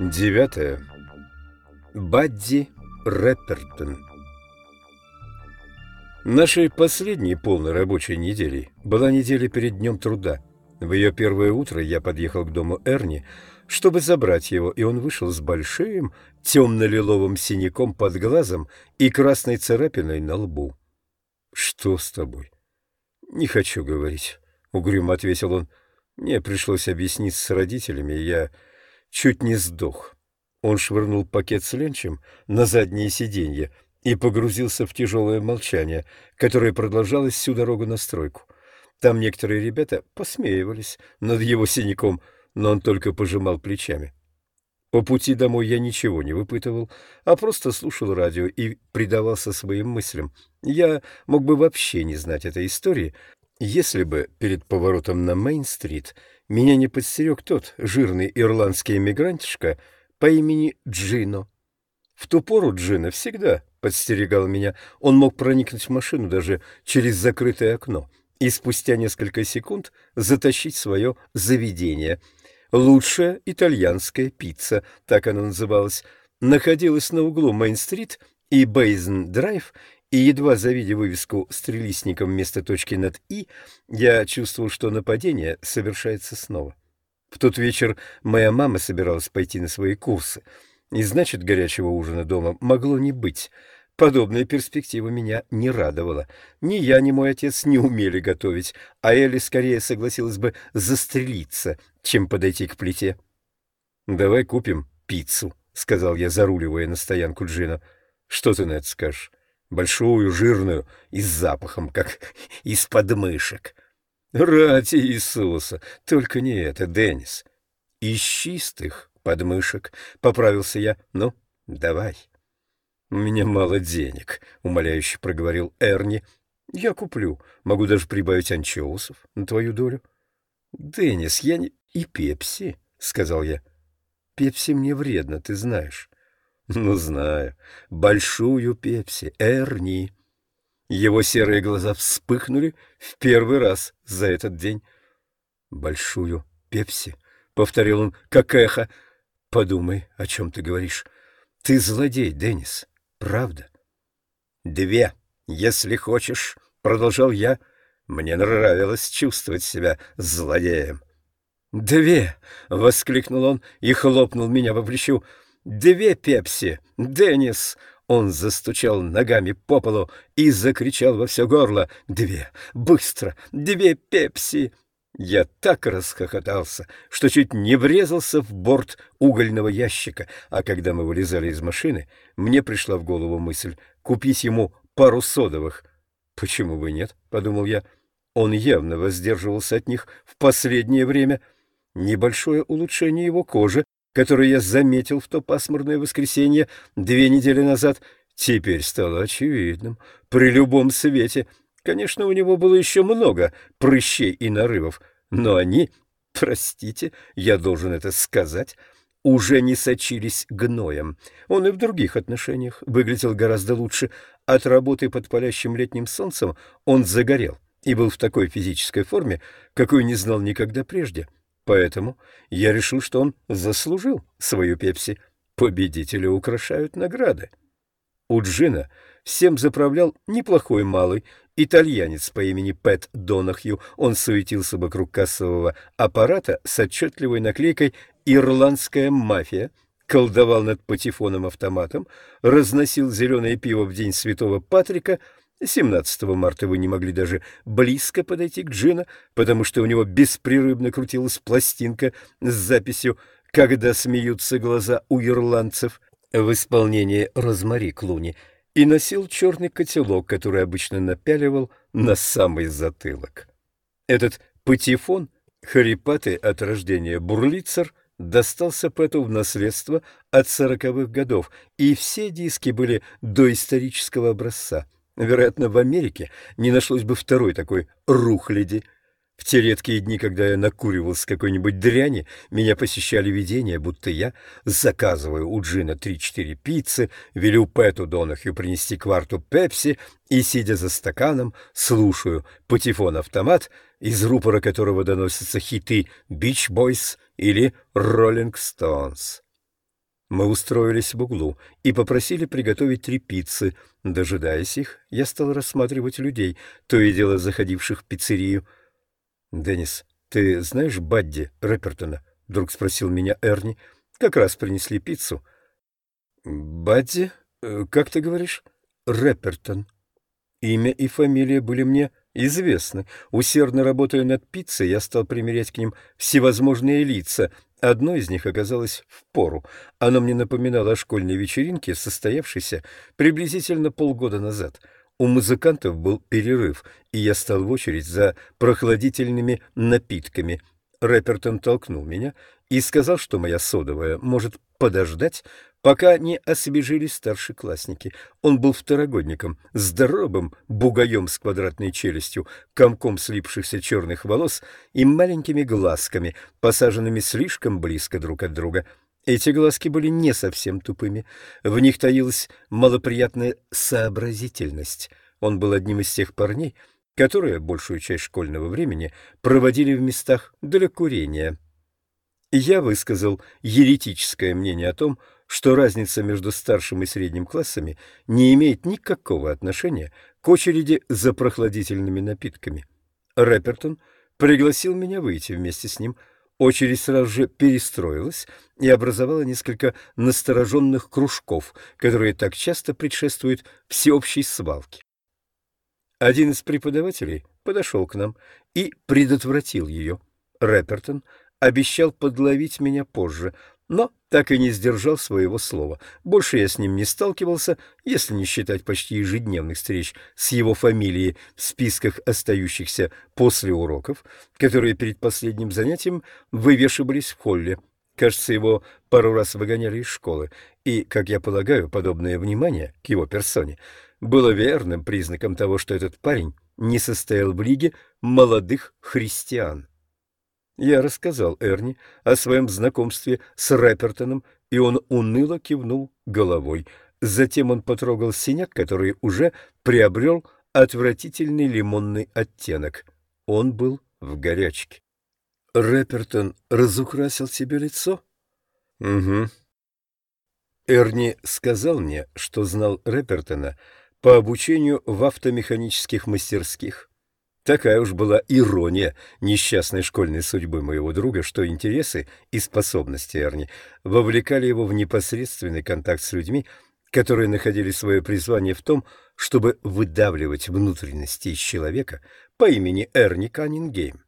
Девятое. Бадди Рэппертон Нашей последней полной рабочей неделей была неделя перед днем труда. В ее первое утро я подъехал к дому Эрни, чтобы забрать его, и он вышел с большим темно-лиловым синяком под глазом и красной царапиной на лбу. «Что с тобой?» «Не хочу говорить», — угрюмо ответил он. «Мне пришлось объясниться с родителями, и я чуть не сдох». Он швырнул пакет с ленчем на заднее сиденье — и погрузился в тяжелое молчание, которое продолжалось всю дорогу на стройку. Там некоторые ребята посмеивались над его синяком, но он только пожимал плечами. По пути домой я ничего не выпытывал, а просто слушал радио и предавался своим мыслям. Я мог бы вообще не знать этой истории, если бы перед поворотом на Мейн-стрит меня не подстерег тот жирный ирландский эмигрантишка по имени Джино. В ту пору Джина всегда подстерегал меня. Он мог проникнуть в машину даже через закрытое окно и спустя несколько секунд затащить свое заведение. Лучшая итальянская пицца, так она называлась, находилась на углу Мейн-стрит и Бейзен-драйв, и едва завидя вывеску с трелистником вместо точки над «и», я чувствовал, что нападение совершается снова. В тот вечер моя мама собиралась пойти на свои курсы — и значит, горячего ужина дома могло не быть. Подобная перспектива меня не радовала. Ни я, ни мой отец не умели готовить, а Элли скорее согласилась бы застрелиться, чем подойти к плите. «Давай купим пиццу», — сказал я, заруливая на стоянку Джина. «Что ты на это скажешь? Большую, жирную и с запахом, как из подмышек». «Ради Иисуса! Только не это, Деннис. Из чистых подмышек, — поправился я. — Ну, давай. — У меня мало денег, — умоляюще проговорил Эрни. — Я куплю. Могу даже прибавить анчоусов на твою долю. — Деннис, я не... — И пепси, — сказал я. — Пепси мне вредно, ты знаешь. — Ну, знаю. Большую пепси. Эрни. Его серые глаза вспыхнули в первый раз за этот день. — Большую пепси, — повторил он, как эхо. Подумай, о чем ты говоришь. Ты злодей, Деннис, правда? Две, если хочешь, продолжал я. Мне нравилось чувствовать себя злодеем. «Две!» — воскликнул он и хлопнул меня по плечу. «Две пепси! Деннис!» Он застучал ногами по полу и закричал во все горло. «Две! Быстро! Две пепси!» Я так расхохотался, что чуть не врезался в борт угольного ящика, а когда мы вылезали из машины, мне пришла в голову мысль купить ему пару содовых. «Почему бы нет?» — подумал я. Он явно воздерживался от них в последнее время. Небольшое улучшение его кожи, которое я заметил в то пасмурное воскресенье две недели назад, теперь стало очевидным при любом свете — Конечно, у него было еще много прыщей и нарывов, но они, простите, я должен это сказать, уже не сочились гноем. Он и в других отношениях выглядел гораздо лучше. От работы под палящим летним солнцем он загорел и был в такой физической форме, какой не знал никогда прежде. Поэтому я решил, что он заслужил свою пепси. Победители украшают награды. У Джина всем заправлял неплохой малый, итальянец по имени Пэт Донахью. Он суетился вокруг кассового аппарата с отчетливой наклейкой «Ирландская мафия», колдовал над патефоном-автоматом, разносил зеленое пиво в день Святого Патрика. 17 марта вы не могли даже близко подойти к Джина, потому что у него беспрерывно крутилась пластинка с записью «Когда смеются глаза у ирландцев» в исполнении Розмари Клуни — и носил черный котелок, который обычно напяливал на самый затылок. Этот патефон, харипатый от рождения бурлицер, достался Пэту в наследство от сороковых годов, и все диски были доисторического образца. Вероятно, в Америке не нашлось бы второй такой рухляди. В те редкие дни, когда я накуривался какой-нибудь дряни, меня посещали видения, будто я заказываю у Джина три-четыре пиццы, велю Пэту Донахью принести кварту пепси и, сидя за стаканом, слушаю патефон-автомат, из рупора которого доносятся хиты «Бич Бойс» или «Роллинг Стоунс». Мы устроились в углу и попросили приготовить три пиццы. Дожидаясь их, я стал рассматривать людей, то и дело заходивших в пиццерию. «Деннис, ты знаешь Бадди Рэпертона?» — вдруг спросил меня Эрни. «Как раз принесли пиццу». «Бадди? Э, как ты говоришь?» «Рэпертон». Имя и фамилия были мне известны. Усердно работая над пиццей, я стал примерять к ним всевозможные лица. Одно из них оказалось в пору. Оно мне напоминало о школьной вечеринке, состоявшейся приблизительно полгода назад — у музыкантов был перерыв, и я стал в очередь за прохладительными напитками. Рэпертон толкнул меня и сказал, что моя содовая может подождать, пока не освежились старшеклассники. Он был второгодником, здоровым бугаем с квадратной челюстью, комком слипшихся черных волос и маленькими глазками, посаженными слишком близко друг от друга — эти глазки были не совсем тупыми. В них таилась малоприятная сообразительность. Он был одним из тех парней, которые большую часть школьного времени проводили в местах для курения. Я высказал еретическое мнение о том, что разница между старшим и средним классами не имеет никакого отношения к очереди за прохладительными напитками. Рэпертон пригласил меня выйти вместе с ним – Очередь сразу же перестроилась и образовала несколько настороженных кружков, которые так часто предшествуют всеобщей свалке. Один из преподавателей подошел к нам и предотвратил ее. Рэпертон обещал подловить меня позже, но так и не сдержал своего слова. Больше я с ним не сталкивался, если не считать почти ежедневных встреч с его фамилией в списках остающихся после уроков, которые перед последним занятием вывешивались в холле. Кажется, его пару раз выгоняли из школы, и, как я полагаю, подобное внимание к его персоне было верным признаком того, что этот парень не состоял в лиге молодых христиан. Я рассказал Эрни о своем знакомстве с Рэпертоном, и он уныло кивнул головой. Затем он потрогал синяк, который уже приобрел отвратительный лимонный оттенок. Он был в горячке. Рэпертон разукрасил себе лицо? Угу. Эрни сказал мне, что знал Рэпертона по обучению в автомеханических мастерских. Такая уж была ирония несчастной школьной судьбы моего друга, что интересы и способности Эрни вовлекали его в непосредственный контакт с людьми, которые находили свое призвание в том, чтобы выдавливать внутренности из человека по имени Эрни Каннингейм.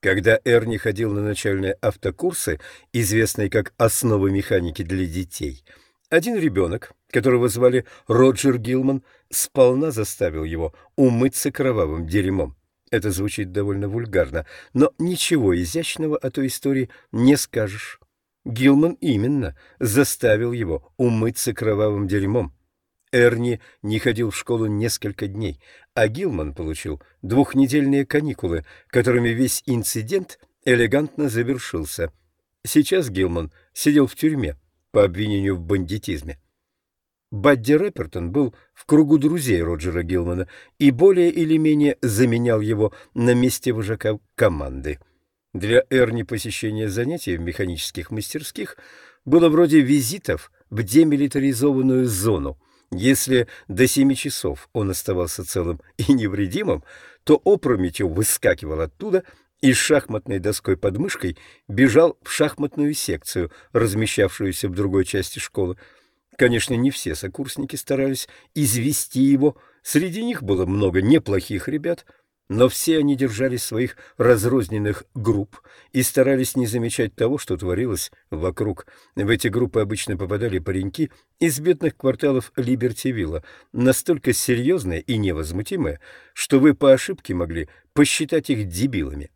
Когда Эрни ходил на начальные автокурсы, известные как «Основы механики для детей», один ребенок, которого звали Роджер Гилман, сполна заставил его умыться кровавым дерьмом. Это звучит довольно вульгарно, но ничего изящного о той истории не скажешь. Гилман именно заставил его умыться кровавым дерьмом. Эрни не ходил в школу несколько дней, а Гилман получил двухнедельные каникулы, которыми весь инцидент элегантно завершился. Сейчас Гилман сидел в тюрьме по обвинению в бандитизме. Бадди Рэпертон был в кругу друзей Роджера Гилмана и более или менее заменял его на месте вожака команды. Для Эрни посещение занятий в механических мастерских было вроде визитов в демилитаризованную зону. Если до семи часов он оставался целым и невредимым, то опрометью выскакивал оттуда и с шахматной доской под мышкой бежал в шахматную секцию, размещавшуюся в другой части школы. Конечно, не все сокурсники старались извести его, среди них было много неплохих ребят, но все они держались своих разрозненных групп и старались не замечать того, что творилось вокруг. В эти группы обычно попадали пареньки из бедных кварталов Либертивилла, настолько серьезные и невозмутимые, что вы по ошибке могли посчитать их дебилами.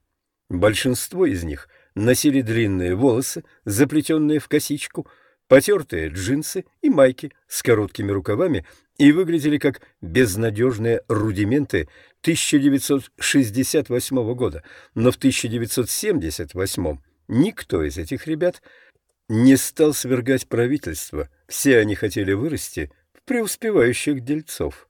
Большинство из них носили длинные волосы, заплетенные в косичку, потертые джинсы и майки с короткими рукавами и выглядели как безнадежные рудименты 1968 года, но в 1978 никто из этих ребят не стал свергать правительство, все они хотели вырасти в преуспевающих дельцов.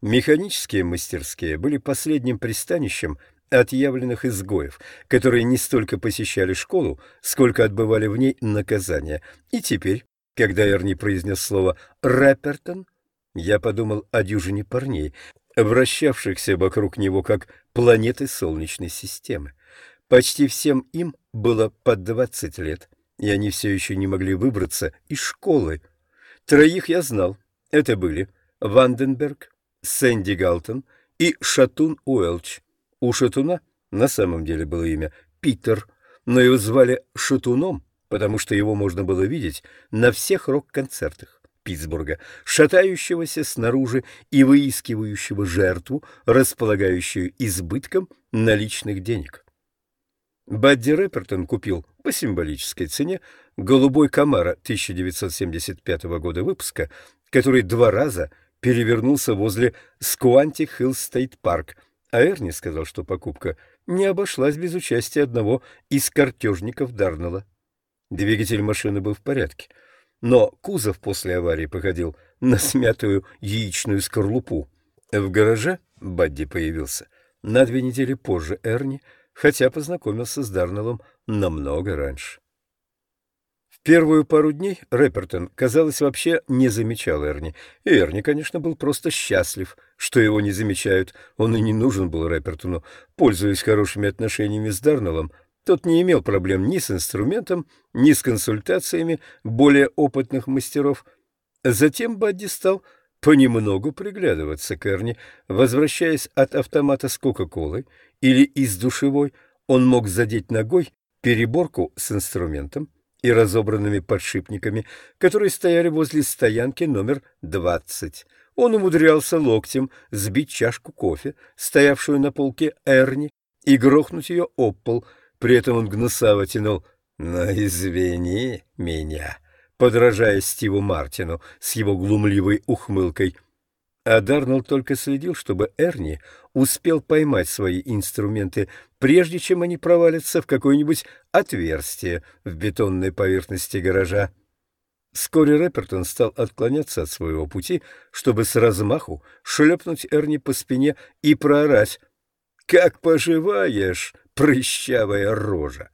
Механические мастерские были последним пристанищем отъявленных изгоев, которые не столько посещали школу, сколько отбывали в ней наказание. И теперь, когда Эрни произнес слово «Рэпертон», я подумал о дюжине парней, вращавшихся вокруг него как планеты Солнечной системы. Почти всем им было по двадцать лет, и они все еще не могли выбраться из школы. Троих я знал. Это были Ванденберг, Сэнди Галтон и Шатун Уэлч. У Шатуна на самом деле было имя Питер, но его звали Шатуном, потому что его можно было видеть на всех рок-концертах Питтсбурга, шатающегося снаружи и выискивающего жертву, располагающую избытком наличных денег. Бадди Рэпертон купил по символической цене голубой Камаро 1975 года выпуска, который два раза перевернулся возле Скуанти Хилл Стейт Парк, а Эрни сказал, что покупка не обошлась без участия одного из картежников Дарнелла. Двигатель машины был в порядке, но кузов после аварии походил на смятую яичную скорлупу. В гараже Бадди появился на две недели позже Эрни, хотя познакомился с Дарнеллом намного раньше первую пару дней Рэпертон, казалось, вообще не замечал Эрни. И Эрни, конечно, был просто счастлив, что его не замечают. Он и не нужен был Рэпертону. Пользуясь хорошими отношениями с Дарнеллом, тот не имел проблем ни с инструментом, ни с консультациями более опытных мастеров. Затем Бадди стал понемногу приглядываться к Эрни. Возвращаясь от автомата с Кока-Колой или из душевой, он мог задеть ногой переборку с инструментом, и разобранными подшипниками, которые стояли возле стоянки номер 20. Он умудрялся локтем сбить чашку кофе, стоявшую на полке Эрни, и грохнуть ее об пол. При этом он гнусаво тянул «Ну, извини меня», подражая Стиву Мартину с его глумливой ухмылкой — а Дарнелл только следил, чтобы Эрни успел поймать свои инструменты, прежде чем они провалятся в какое-нибудь отверстие в бетонной поверхности гаража. Вскоре Рэпертон стал отклоняться от своего пути, чтобы с размаху шлепнуть Эрни по спине и проорать «Как поживаешь, прыщавая рожа!»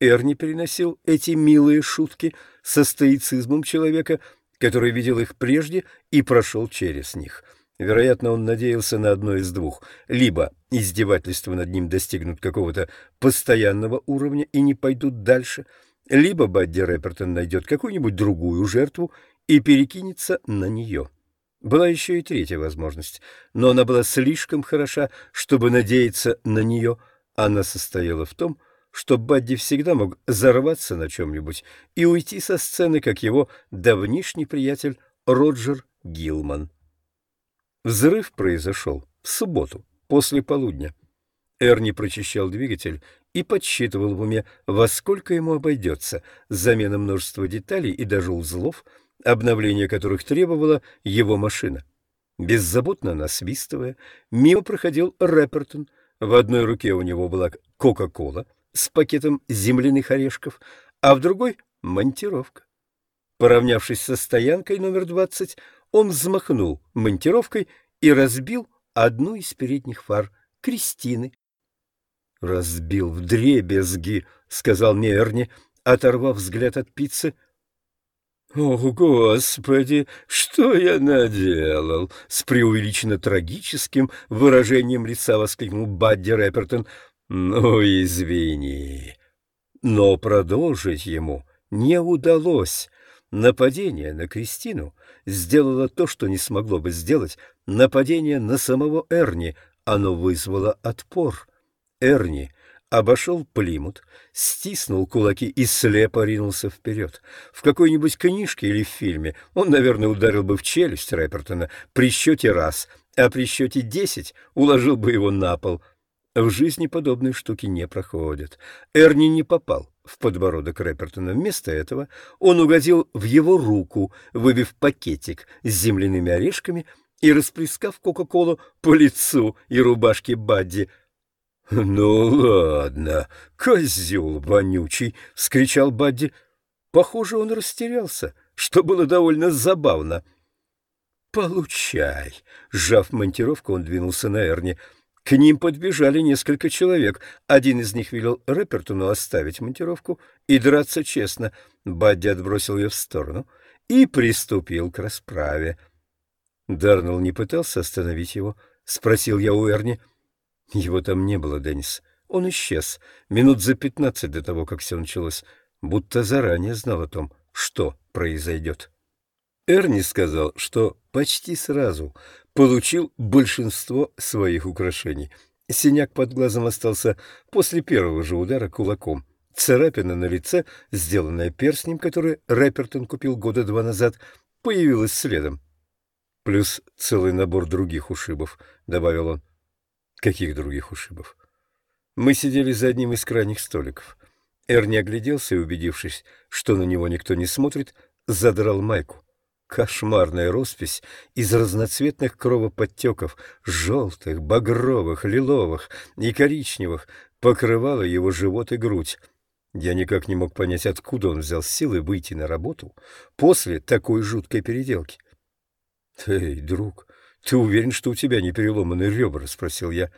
Эрни переносил эти милые шутки со стоицизмом человека, который видел их прежде и прошел через них. Вероятно, он надеялся на одно из двух. Либо издевательства над ним достигнут какого-то постоянного уровня и не пойдут дальше, либо Бадди Рэпертон найдет какую-нибудь другую жертву и перекинется на нее. Была еще и третья возможность, но она была слишком хороша, чтобы надеяться на нее. Она состояла в том, что Бадди всегда мог взорваться на чем-нибудь и уйти со сцены, как его давнишний приятель Роджер Гилман. Взрыв произошел в субботу, после полудня. Эрни прочищал двигатель и подсчитывал в уме, во сколько ему обойдется замена множества деталей и даже узлов, обновление которых требовала его машина. Беззаботно насвистывая, мимо проходил Рэпертон. В одной руке у него была Кока-Кола — с пакетом земляных орешков, а в другой — монтировка. Поравнявшись со стоянкой номер двадцать, он взмахнул монтировкой и разбил одну из передних фар Кристины. — Разбил в дребезги, — сказал мне Эрни, оторвав взгляд от пиццы. — О, Господи, что я наделал! — с преувеличенно трагическим выражением лица воскликнул Бадди Рэпертон. Ну, извини. Но продолжить ему не удалось. Нападение на Кристину сделало то, что не смогло бы сделать нападение на самого Эрни. Оно вызвало отпор. Эрни обошел Плимут, стиснул кулаки и слепо ринулся вперед. В какой-нибудь книжке или в фильме он, наверное, ударил бы в челюсть Рэпертона при счете раз, а при счете десять уложил бы его на пол — В жизни подобные штуки не проходят. Эрни не попал в подбородок Рэпертона. Вместо этого он угодил в его руку, выбив пакетик с земляными орешками и расплескав Кока-Колу по лицу и рубашке Бадди. — Ну ладно, козел вонючий! — вскричал Бадди. Похоже, он растерялся, что было довольно забавно. «Получай!» — сжав монтировку, он двинулся на Эрни. К ним подбежали несколько человек. Один из них велел Рэпертону оставить монтировку и драться честно. Бадди отбросил ее в сторону и приступил к расправе. Дарнелл не пытался остановить его. Спросил я у Эрни. Его там не было, Деннис. Он исчез минут за пятнадцать до того, как все началось будто заранее знал о том, что произойдет. Эрни сказал, что почти сразу получил большинство своих украшений. Синяк под глазом остался после первого же удара кулаком. Царапина на лице, сделанная перстнем, который Рэпертон купил года два назад, появилась следом. Плюс целый набор других ушибов, — добавил он. Каких других ушибов? Мы сидели за одним из крайних столиков. Эрни огляделся и, убедившись, что на него никто не смотрит, задрал майку. Кошмарная роспись из разноцветных кровоподтеков, желтых, багровых, лиловых и коричневых, покрывала его живот и грудь. Я никак не мог понять, откуда он взял силы выйти на работу после такой жуткой переделки. — Эй, друг, ты уверен, что у тебя не переломаны ребра? — спросил я.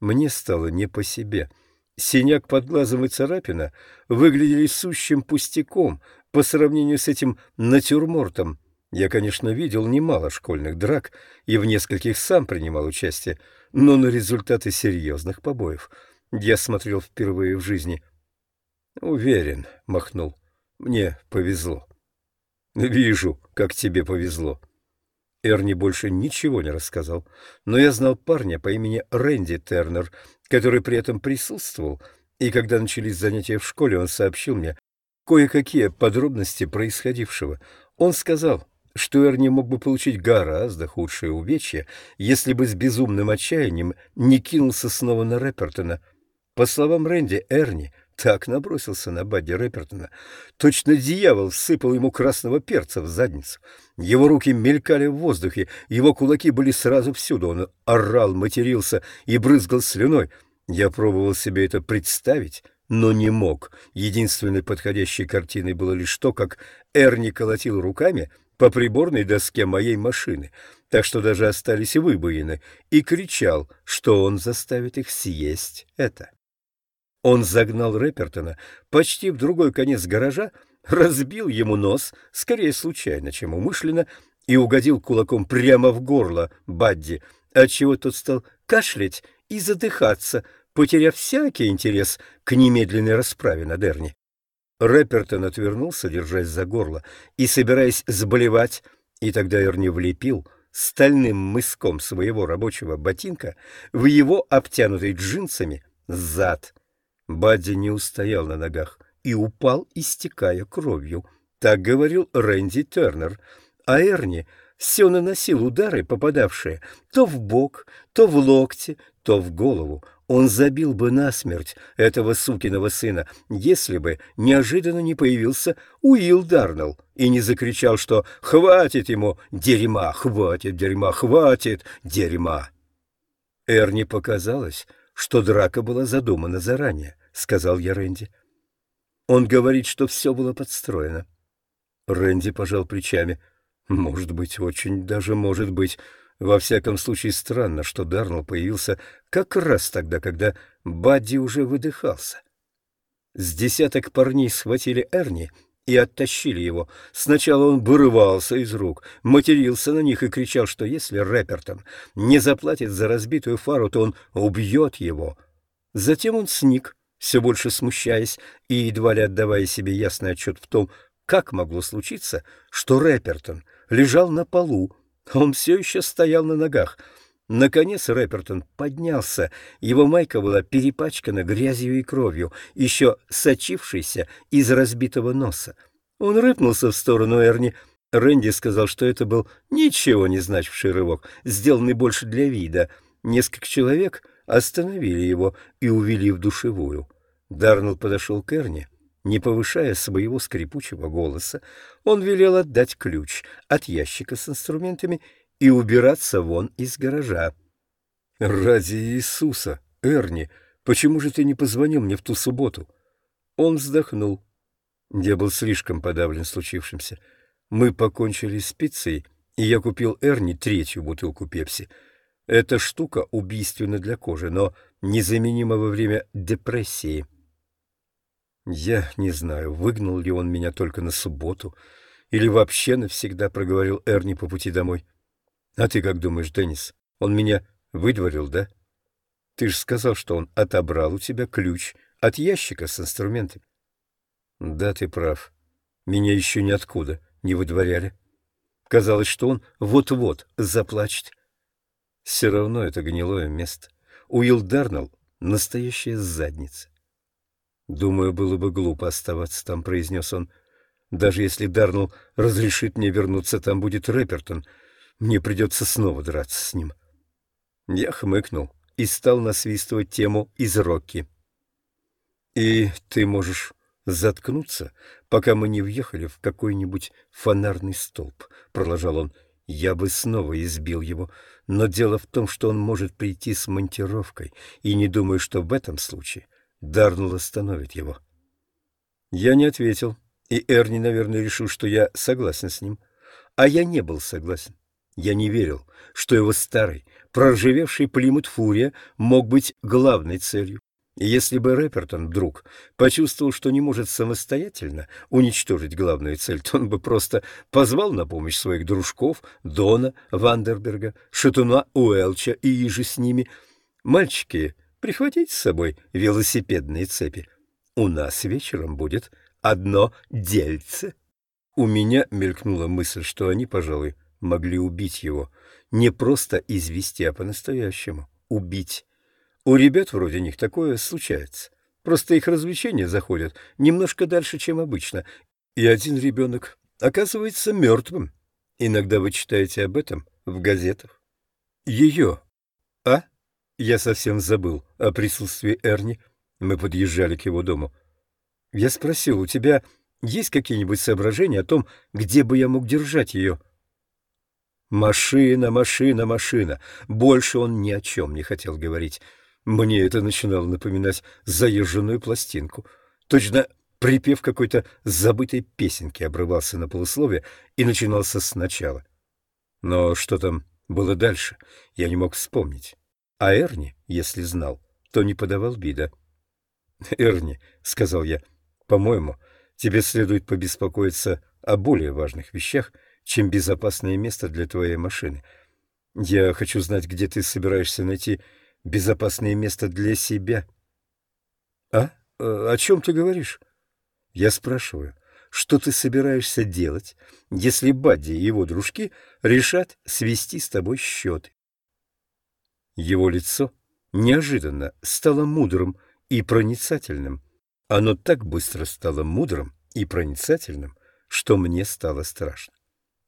Мне стало не по себе. — Синяк под глазом и царапина выглядели сущим пустяком по сравнению с этим натюрмортом. Я, конечно, видел немало школьных драк и в нескольких сам принимал участие, но на результаты серьезных побоев я смотрел впервые в жизни. «Уверен», — махнул, — «мне повезло». «Вижу, как тебе повезло». Эрни больше ничего не рассказал, но я знал парня по имени Рэнди Тернер, который при этом присутствовал, и когда начались занятия в школе, он сообщил мне кое-какие подробности происходившего. Он сказал, что Эрни мог бы получить гораздо худшее увечье, если бы с безумным отчаянием не кинулся снова на Рэпертона. По словам Рэнди, Эрни так набросился на Бадди Рэпертона. Точно дьявол всыпал ему красного перца в задницу. Его руки мелькали в воздухе, его кулаки были сразу всюду. Он орал, матерился и брызгал слюной. Я пробовал себе это представить, но не мог. Единственной подходящей картиной было лишь то, как Эрни колотил руками по приборной доске моей машины, так что даже остались выбоины, и кричал, что он заставит их съесть это. Он загнал Рэпертона почти в другой конец гаража, разбил ему нос, скорее случайно, чем умышленно, и угодил кулаком прямо в горло Бадди, отчего тот стал кашлять и задыхаться, потеряв всякий интерес к немедленной расправе на Дерни. Рэпертон отвернулся, держась за горло, и собираясь заболевать, и тогда Эрни влепил стальным мыском своего рабочего ботинка в его обтянутый джинсами зад. Бадди не устоял на ногах и упал, истекая кровью. Так говорил Рэнди Тернер. А Эрни все наносил удары, попадавшие то в бок, то в локти, то в голову. Он забил бы насмерть этого сукиного сына, если бы неожиданно не появился Уилл Дарнелл и не закричал, что «Хватит ему дерьма, хватит дерьма, хватит дерьма!» Эрни показалось, что драка была задумана заранее. — сказал я Рэнди. Он говорит, что все было подстроено. Рэнди пожал плечами. Может быть, очень даже может быть. Во всяком случае, странно, что Дарнелл появился как раз тогда, когда Бадди уже выдыхался. С десяток парней схватили Эрни и оттащили его. Сначала он вырывался из рук, матерился на них и кричал, что если Рэпертон не заплатит за разбитую фару, то он убьет его. Затем он сник все больше смущаясь и едва ли отдавая себе ясный отчет в том, как могло случиться, что Рэпертон лежал на полу, он все еще стоял на ногах. Наконец Рэпертон поднялся, его майка была перепачкана грязью и кровью, еще сочившейся из разбитого носа. Он рыпнулся в сторону Эрни. Рэнди сказал, что это был ничего не значивший рывок, сделанный больше для вида. Несколько человек остановили его и увели в душевую. Дарнелл подошел к Эрни. Не повышая своего скрипучего голоса, он велел отдать ключ от ящика с инструментами и убираться вон из гаража. «Ради Иисуса, Эрни, почему же ты не позвонил мне в ту субботу?» Он вздохнул. Я был слишком подавлен случившимся. Мы покончили с пиццей, и я купил Эрни третью бутылку пепси. Эта штука убийственна для кожи, но незаменима во время депрессии. Я не знаю, выгнал ли он меня только на субботу или вообще навсегда, проговорил Эрни по пути домой. А ты как думаешь, Деннис, он меня выдворил, да? Ты же сказал, что он отобрал у тебя ключ от ящика с инструментами. Да, ты прав. Меня еще ниоткуда не выдворяли. Казалось, что он вот-вот заплачет. Все равно это гнилое место. Уилл Дарнелл — настоящая задница. «Думаю, было бы глупо оставаться там», — произнес он. «Даже если Дарнелл разрешит мне вернуться, там будет Рэпертон. Мне придется снова драться с ним». Я хмыкнул и стал насвистывать тему из Рокки. «И ты можешь заткнуться, пока мы не въехали в какой-нибудь фонарный столб», — продолжал он. «Я бы снова избил его, но дело в том, что он может прийти с монтировкой, и не думаю, что в этом случае Дарнелл остановит его. Я не ответил, и Эрни, наверное, решил, что я согласен с ним. А я не был согласен. Я не верил, что его старый, проржавевший Плимут Фурия мог быть главной целью. И если бы Рэпертон вдруг почувствовал, что не может самостоятельно уничтожить главную цель, то он бы просто позвал на помощь своих дружков Дона, Вандерберга, Шатуна Уэлча и иже с ними. Мальчики Прихватить с собой велосипедные цепи. У нас вечером будет одно дельце. У меня мелькнула мысль, что они, пожалуй, могли убить его. Не просто извести, а по-настоящему убить. У ребят вроде них такое случается. Просто их развлечения заходят немножко дальше, чем обычно. И один ребенок оказывается мертвым. Иногда вы читаете об этом в газетах. Ее, а? Я совсем забыл о присутствии Эрни. Мы подъезжали к его дому. Я спросил, у тебя есть какие-нибудь соображения о том, где бы я мог держать ее? Машина, машина, машина. Больше он ни о чем не хотел говорить. Мне это начинало напоминать заезженную пластинку. Точно припев какой-то забытой песенки обрывался на полусловие и начинался сначала. Но что там было дальше, я не мог вспомнить. А Эрни, если знал, то не подавал вида. «Эрни», — сказал я, — «по-моему, тебе следует побеспокоиться о более важных вещах, чем безопасное место для твоей машины. Я хочу знать, где ты собираешься найти безопасное место для себя». «А? О чем ты говоришь?» «Я спрашиваю, что ты собираешься делать, если Бадди и его дружки решат свести с тобой счеты?» Его лицо неожиданно стало мудрым и проницательным. Оно так быстро стало мудрым и проницательным, что мне стало страшно.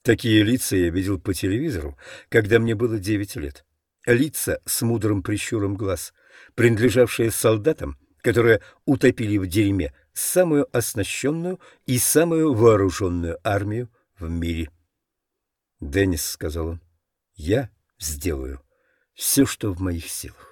Такие лица я видел по телевизору, когда мне было девять лет. Лица с мудрым прищуром глаз, принадлежавшие солдатам, которые утопили в дерьме самую оснащенную и самую вооруженную армию в мире. «Деннис», — сказал он, — «я сделаю все, что в моих силах.